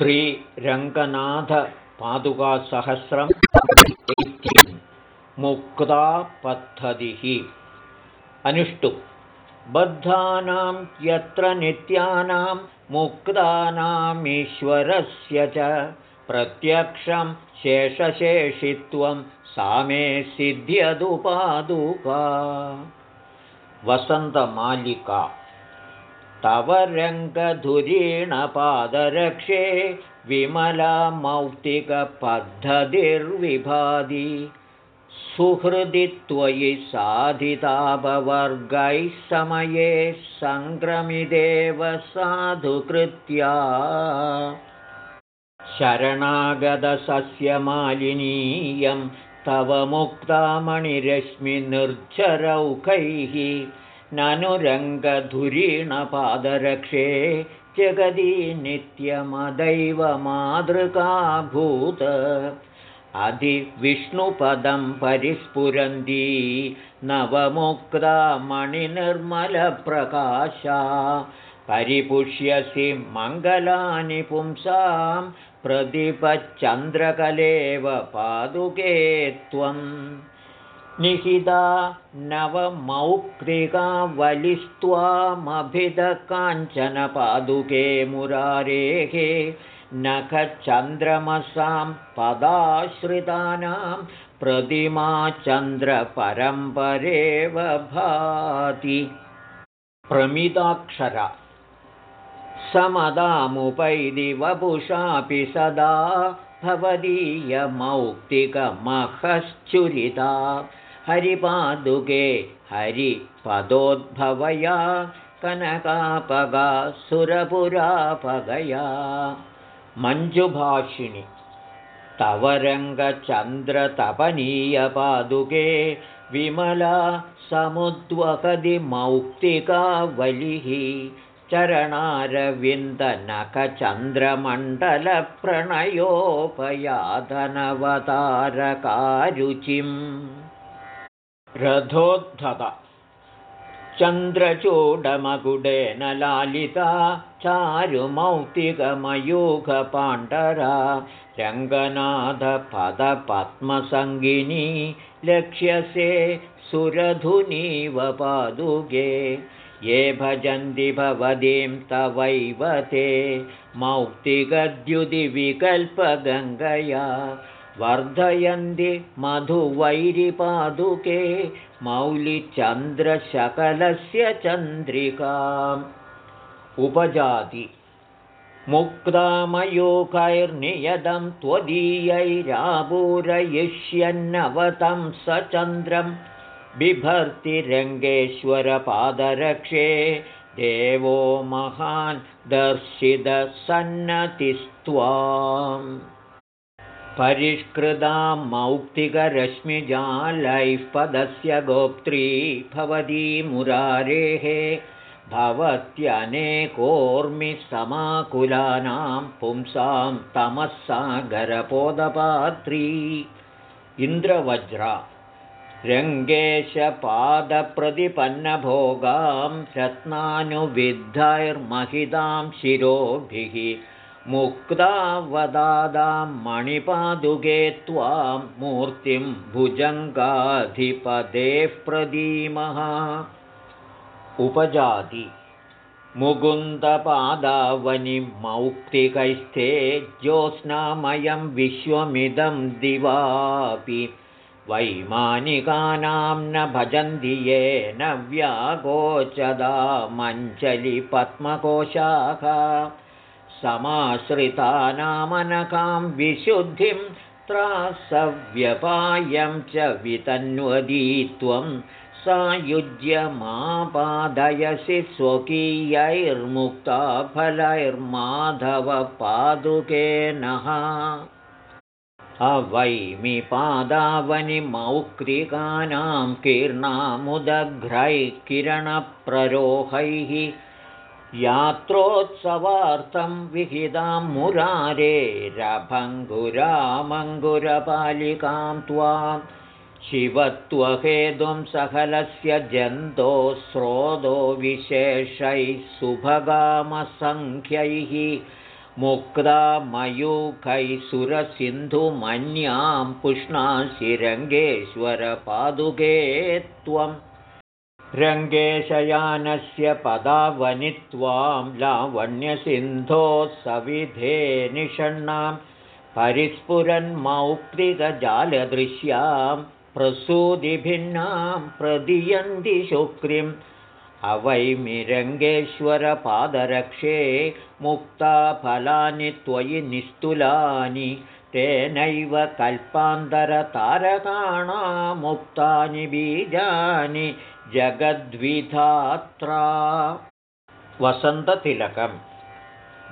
श्रीरङ्गनाथपादुकासहस्रं मुक्ता पद्धतिः अनुष्टु। बद्धानां यत्र नित्यानां मुक्तानामीश्वरस्य च प्रत्यक्षं शेषशेषित्वं सामे सिद्ध्यदुपादुका। वसन्तमालिका तव रङ्गधुरीणपादरक्षे विमला मौक्तिकपद्धतिर्विभाति सुहृदि त्वयि साधितापवर्गैः समये सङ्क्रमिदेव साधुकृत्या। शरणागतसस्यमालिनीयं तव मुक्तामणिरश्मिनिर्झरौखैः ननु रङ्गधुरीणपादरक्षे जगदी नित्यमदैव मातृकाभूत अधिविष्णुपदं परिस्फुरन्ती नवमुक्ता मणिनिर्मलप्रकाशा। परिपुष्यसि मङ्गलानि पुंसां प्रतिपच्चन्द्रकलेव पादुके त्वम् निहिता नवमौक्तिकावलिस्त्वामभिदकाञ्चनपादुके मुरारेः नखचन्द्रमसां पदाश्रितानां प्रतिमाचन्द्रपरम्परेव भाति। प्रमिदाक्षरा समदामुपैदिवपुषापि सदा भवदीयमौक्तिकमहश्चुरिता हरिपादुके हरिपदोद्भवया कनकापगा सुरपुरापगया। मञ्जुभाषिणि तव रङ्गचन्द्रतपनीयपादुके विमला समुद्वहदिमौक्तिकावलिः चरणारविन्दनखचन्द्रमण्डलप्रणयोपयाधनवतारकारुचिम् रथोद्धत चन्द्रचूडमकुडेन लालिता चारुमौक्तिकमयूखपाण्डरा रङ्गनाथपदपद्मसङ्गिनी लक्ष्यसे सुरधुनीव पादुके। ये भजन्ति भवतीं तवैव ते मौक्तिकद्युतिविकल्पगङ्गया वर्धयन्ति मधुवैरिपादुके मौलिचन्द्रशकलस्य चन्द्रिकाम् उपजाति मुक्तामयोकैर्नियतं त्वदीयैरापूरयिष्यन्नवतं स चन्द्रं बिभर्तिरङ्गेश्वरपादरक्षे देवो महान् दर्शितसन्नतिस्त्वाम् परिष्कृतां मौक्तिकरश्मिजालैः पदस्य गोप्त्री भवती मुरारेः भवत्यनेकोर्मिसमाकुलानां पुंसां तमः सागरपोदपात्री इन्द्रवज्रा रङ्गेशपादप्रतिपन्नभोगां रत्नानुविद्धैर्महितां शिरोभिः मुक्तावदादां मणिपादुके त्वां मूर्तिं भुजङ्गाधिपदेः प्रदीमः। उपजाति मुकुन्दपादावनिमौक्तिकैस्थे ज्योत्स्नामयं विश्वमिदं दिवापि वैमानिकानां न भजन्ति ये न व्यागोचदा मञ्चलिपद्मकोशाः समाश्रितानामनकां विशुद्धिं त्रासव्यपायं च वितन्वदी त्वं सायुज्यमापादयसि स्वकीयैर्मुक्ताफलैर्माधवपादुके नः। अवैमि पादावनिमौक्तिकानां कीर्णामुदघ्रैः किरणप्ररोहैः यात्रोत्सवार्थं विहितां मुरारेरभङ्गुरामङ्गुरपालिकां त्वां शिवत्वहेतुं सकलस्य जन्तो स्रोतो विशेषैः सुभगामसङ्ख्यैः मुक्ता मयूखैसुरसिन्धुमन्यां पुष्णासि रङ्गेश्वरपादुके त्वं रङ्गेशयानस्य पदावनित्वां लावण्यसिन्धोः सविधे निषण्णां परिस्फुरन्मौक्तिकजालदृश्यां प्रसूदिभिन्नां प्रदीयन्ति शुक्रिम् अवैमिरङ्गेश्वरपादरक्षे मुक्ता फलानि त्वयि निस्तुलानि तेनैव कल्पान्तरतारकाणामुक्तानि बीजानि जगद्विधात्रा। वसन्ततिलकम्।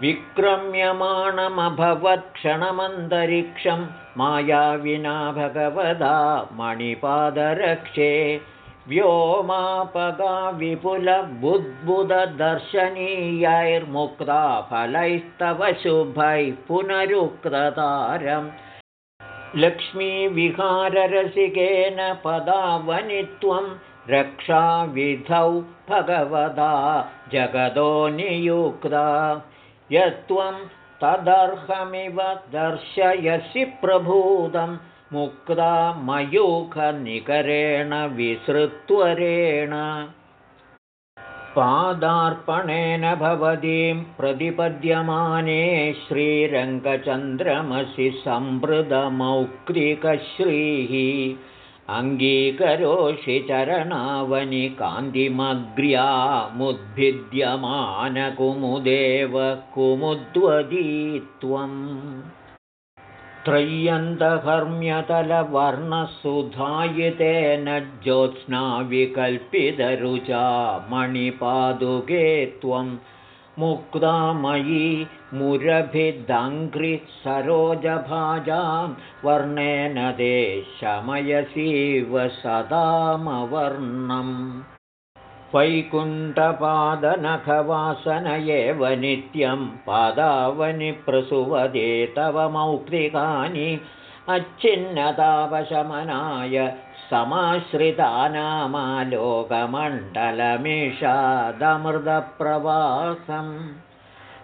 विक्रम्यमाणमभवत्क्षणमन्तरिक्षं मायाविना भगवदा मणिपादरक्षे। व्योमापगा विपुलबुद्बुदर्शनीयैर्मुक्ता फलैस्तव शुभैः पुनरुक्ततारम् लक्ष्मीविहाररसिकेन पदावनित्वं रक्षाविधौ भगवदा जगदो नियुक्ता। यत्त्वं तदर्हमिव दर्शयसि प्रभूतं मुक्ता मयूखनिकरेण विसृत्वरेण। पादार्पणेन भवतीं प्रतिपद्यमाने श्रीरङ्गचन्द्रमसि सम्भृतमौक्तिकश्रीः अङ्गीकरोषि चरणावनि कान्तिमग्र्यामुद्भिद्यमानकुमुदेव कुमुद्वदीत्वम् त्रय्यन्तकर्म्यतलवर्णसुधायितेन ज्योत्स्नाविकल्पितरुचा मणिपादुके त्वम् मुक्तामयी मुरभिदङ्घ्रिसरोजभाजां वर्णेन ते शमयसीव सदामवर्णम्। वैकुण्ठपादनखवासन एव नित्यं पादावनि प्रसुवदे तव मौक्तिकानि। अच्छिन्नतापशमनाय समाश्रितानामालोकमण्डलमिषादमृतप्रवासम्।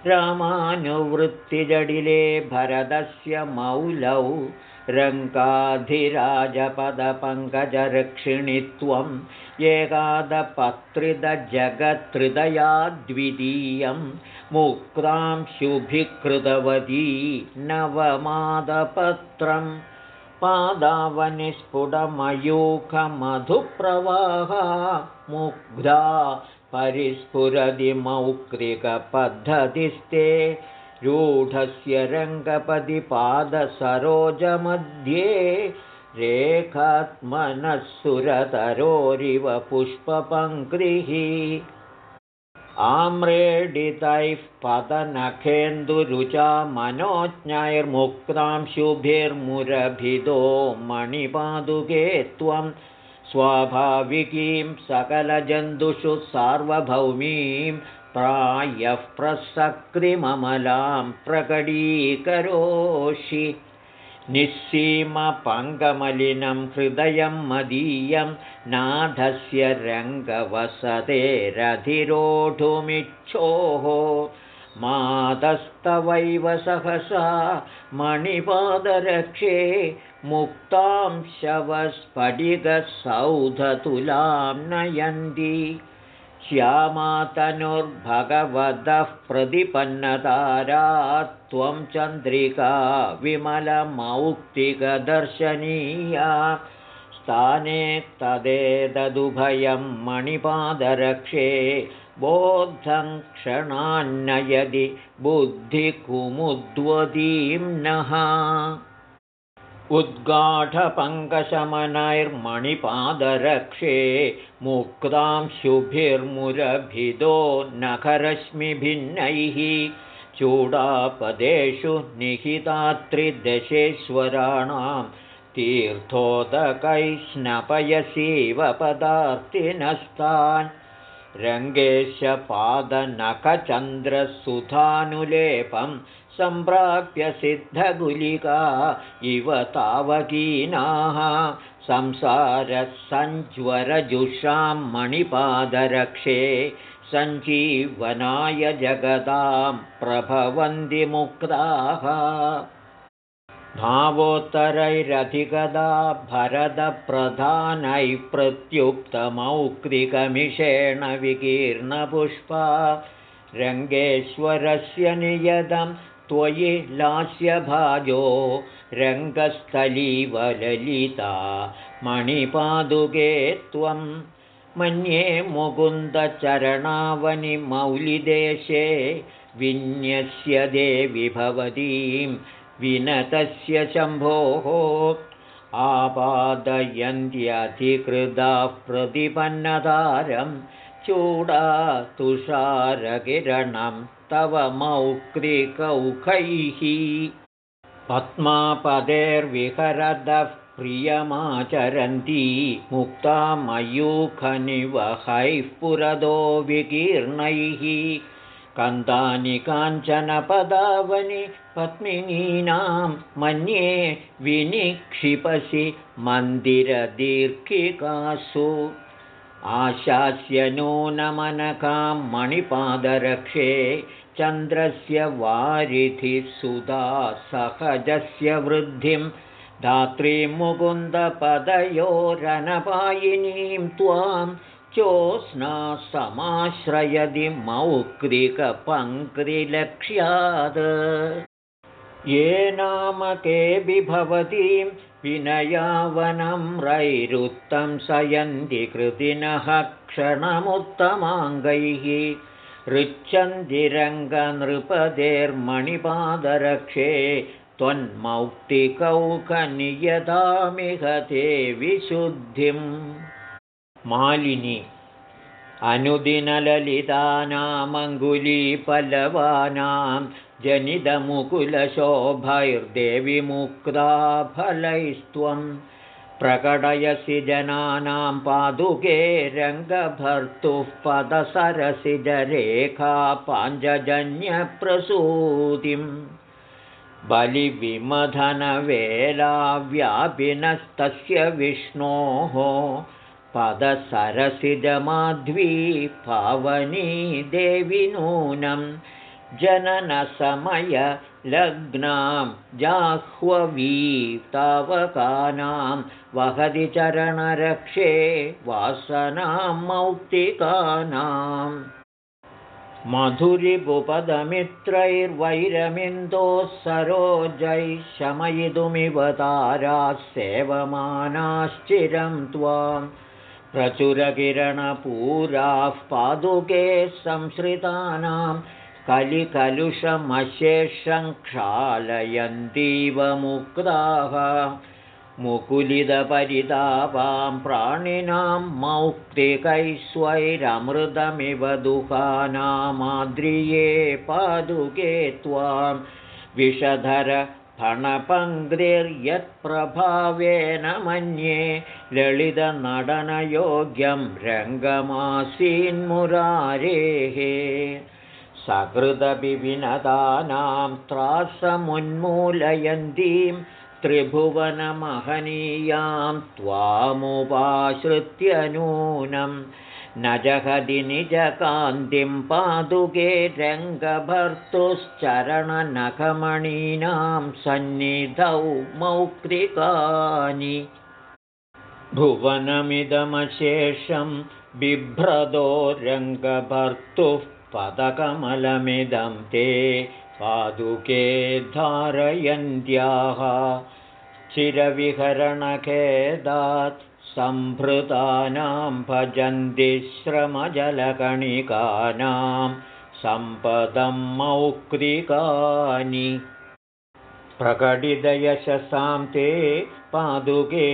रामानुवृत्तिजडिले भरतस्य मौलौ रङ्काधिराजपदपङ्कजरक्षिणित्वम् एकादपत्रिदजगत्हृदयाद्वितीयं मुक्तां शुभिकृतवती नवमादपत्रम् पादावनिस्फुटमयूखमधुप्रवाहा मुग्धा परिस्फुरदिमौक्तिकपद्धतिस्ते रूढस्य रङ्गपदिपादसरोजमध्ये रेखात्मनः सुरतरोरिव पुष्पपङ्क्तिः आम्रेडितैः पदनखेन्दुरुचा मनोज्ञैर्मुक्तां शुभिर्मुरभिदो मणिपादुके त्वं स्वाभाविकीं सकलजन्तुषु सार्वभौमीं प्रायः प्रसक्तिममलां प्रकटीकरोषि निःसीमपङ्गमलिनं हृदयं मदीयं नाथस्य रङ्गवसतेरधिरोढुमिच्छोः मातस्तवैव सहसा मणिपादरक्षे मुक्तां शवस्फटिकसौधतुलां नयन्ति श्यामातनुर्भगवतः प्रतिपन्नतारा त्वं चन्द्रिका विमलमौक्तिकदर्शनीया स्थाने तदेतदुभयं मणिपादरक्षे बोद्धं क्षणान्नयदि बुद्धिकुमुद्वतीं नः उद्गाढपङ्कशमनैर्मणिपादरक्षे मुक्तां शुभिर्मुरभिदो नखरश्मिभिन्नैः चूडापदेषु निहितात्रिदशेश्वराणां तीर्थोदकैष्णपयसीव पदार्थिनस्तान्। रङ्गेशपादनखचन्द्रसुधानुलेपं सम्प्राप्य सिद्धगुलिका इव तावकीनाः संसारसञ्ज्वरजुषां मणिपादरक्षे सञ्जीवनाय जगतां प्रभवन्ति मुक्ताः। भावोत्तरैरधिगदा भरतप्रधानैः प्रत्युक्तमौक्तिकमिषेण विकीर्णपुष्पा। रङ्गेश्वरस्य नियतं त्वयि लास्यभाजो रङ्गस्थलीवललिता। मणिपादुके त्वं मन्ये मुकुन्दचरणावनिमौलिदेशे विन्यस्य देवि भवतीं विनतस्य शम्भोः आपादयन्त्यधिकृदाः प्रतिपन्नतारं चूडा तुषारकिरणं तव मौक्रिकौखैः पद्मापदेर्विहरदः प्रियमाचरन्ती मुक्ता मयूखनिवहैः पुरदो विकीर्णैः। कन्दानि काञ्चनपदावनि पद्मिनीनां मन्ये विनिक्षिपसि मन्दिरदीर्घिकासु आशास्य नूनमनकां मणिपादरक्षे चन्द्रस्य वारिधिसुधा सहजस्य वृद्धिं धात्रीं मुकुन्दपदयोरनपायिनीं त्वां चोस्ना समाश्रयदि मौक्रिकपङ्क्तिलक्ष्यात् ये नामके बिभवतीं विनयावनं रैरुत्तं सयन्ति कृतिनः क्षणमुत्तमाङ्गैः ऋच्छन्दिरङ्गनृपदेर्मणिपादरक्षे त्वन्मौक्तिकौकनियतामिह ते विशुद्धिम् मालिनी। अनुदिनललितानामङ्गुलीपलवानां जनितमुकुलशोभैर्देविमुक्ता फलैस्त्वं प्रकटयसि जनानां पादुके रङ्गभर्तुः पदसरसिजरेखा पाञ्जजन्यप्रसूतिम् बलिविमधनवेलाव्यापिनस्तस्य विष्णोः पदसरसिजमाध्वी पावनी देवि नूनं जननसमयलग्नां जाह्ववीतावकानां वहति चरणरक्षे वासनां मौक्तिकानाम् मधुरिपुपदमित्रैर्वैरमिन्दोः सरोजैः शमयितुमिव ताराः सेवमानाश्चिरं त्वाम्। प्रचुरकिरणपूराः पादुके संश्रितानां कलिकलुषमशेषं क्षालयन्तीव मुक्ताः मुकुलितपरितापां प्राणिनां मौक्तिकैस्वैरमृतमिव दुःखानामाद्रिये पादुके त्वां विषधर फणपङ्क्तिर्यत्प्रभावेन मन्ये ललितनडनयोग्यं रङ्गमासीन्मुरारेः सकृदविनतानां त्रासमुन्मूलयन्तीं त्रिभुवनमहनीयां त्वामुपाश्रित्य नूनम् न जगदि निजकान्तिं पादुके रङ्गभर्तुश्चरणनखमणीनां सन्निधौ मौक्तिकानि। भुवनमिदमशेषं बिभ्रदो रङ्गभर्तुः पदकमलमिदं ते पादुके धारयन्त्याः चिरविहरणखेदात् सम्भृतानां भजन्ति श्रमजलकणिकानां सम्पदं मौक्तिकानि प्रकटितयशसां ते पादुके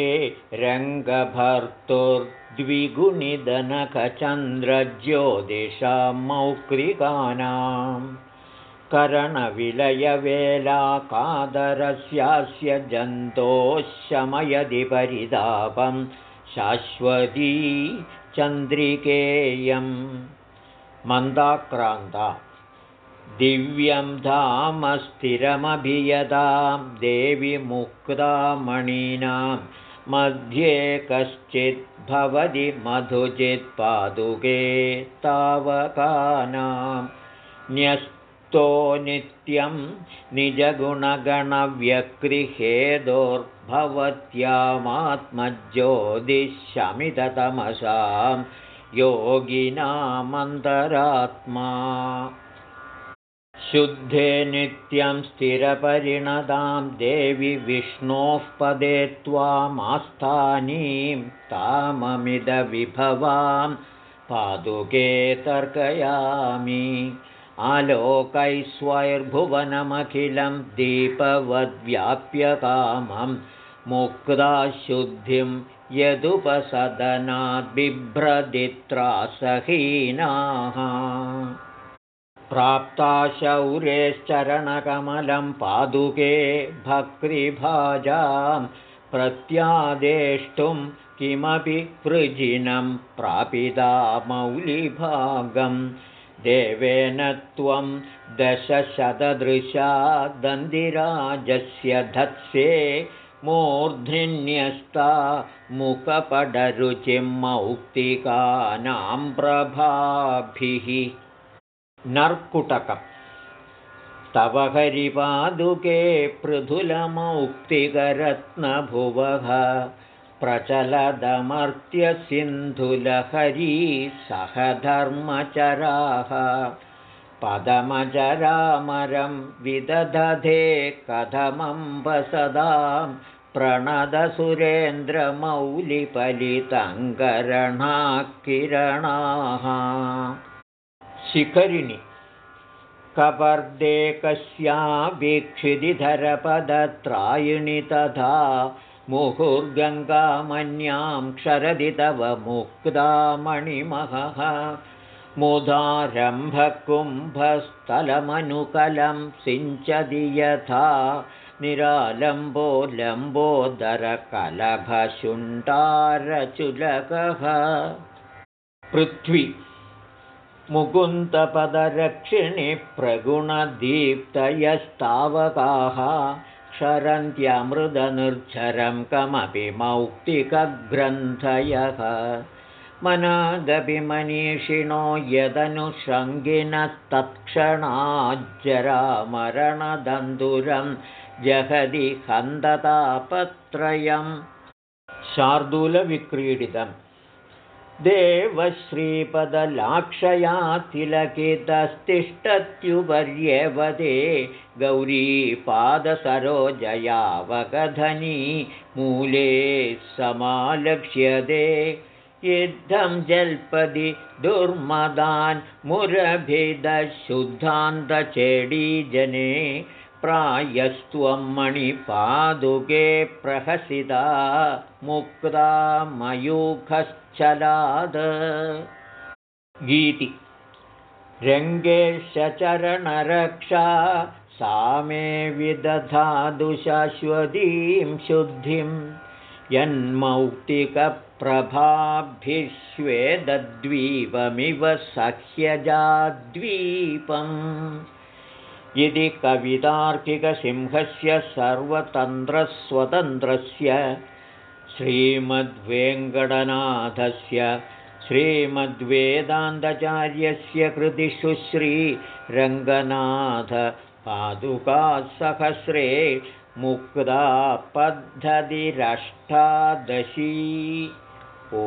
रङ्गभर्तुर्द्विगुणिदनखचन्द्रज्योतिषां मौक्तिकानाम् करणविलयवेलाकादरस्यास्य जन्तोः शमयदि परितापं शाश्वती चन्द्रिकेयम्। मन्दाक्रान्ता दिव्यं धाम स्थिरमभियदां देवि मुक्तामणीनां मध्ये कश्चित् भवति मधुचित्पादुके तावकानां। न्यस्तो नित्यं निजगुणगणव्यक्रिहेदोर्भवत्यामात्मज्योतिषमिततमसां योगिनामन्तरात्मा शुद्धे नित्यं स्थिरपरिणतां देवि विष्णोः पदे त्वामास्थानीं ताममिदविभवां पादुके तर्कयामि। आलोकैस्वैर्भुवनमखिलं दीपवद्व्याप्यकामं मुक्ताशुद्धिं यदुपसदनाद्बिभ्रदित्रासहीनाः प्राप्ता शौरेश्चरणकमलं पादुके भक्तिभाजां प्रत्यादेष्टुं किमपि वृजिनं प्रापिता मौलिभागं। देवेन त्वं दशशतदृशा दन्दिराजस्य धत्से मूर्ध्न्यस्ता मुखपडरुचिं मौक्तिकानां प्रभाभिः नर्कुटकम्। तव हरिपादुके पृथुलमौक्तिकरत्नभुवः प्रचलदमर्त्यसिन्धुलहरी सह धर्मचराः पदमचरामरं विदधे कथमम्बसदां प्रणदसुरेन्द्रमौलिफलितङ्करणाः किरणाः शिखरिणि। कपर्दे कस्याभिक्षिधिधरपदत्रायिणि तथा मुहुर्गङ्गामन्यां क्षरदि तव मुक्तामणिमहः। मुदारम्भकुम्भस्थलमनुकलं सिञ्चदि यथा निरालम्बो लम्बोदरकलभशुण्डारचुलकः। पृथ्वी मुकुन्दपदरक्षिणि प्रगुणदीप्तयस्तावकाः क्षरन्त्यमृदनिर्झरं कमपि मौक्तिकग्रन्थयः। मनागभिमनीषिणो यदनुषङ्गिनस्तत्क्षणाज्जरामरणदन्दुरं जगदि हन्दतापत्रयं शार्दूलविक्रीडितम् देवश्रीपदलाक्षया तिलकितस्तिष्ठत्युपर्यवदे गौरीपादसरोजयावगधनी मूले समालक्ष्यते युद्धं जल्पदि दुर्मदान् मुरभिदशुद्धान्तचेडीजने प्रायस्त्वं मणिपादुके प्रहसिता मुक्ता मयूखश्चलाद। गीति। रङ्गेशचरणरक्षा सा मे विदधादुशाश्वतीं शुद्धिं। यन्मौक्तिकप्रभाभिश्वेदद्वीपमिव सह्यजाद्वीपम् यदि कवितार्किकसिंहस्य सर्वतन्त्रस्वतन्त्रस्य श्रीमद्वेङ्कटनाथस्य श्रीमद्वेदान्तचार्यस्य कृतिषु श्रीरङ्गनाथपादुकासहस्रे मुक्ता पद्धतिरष्टादशी ओ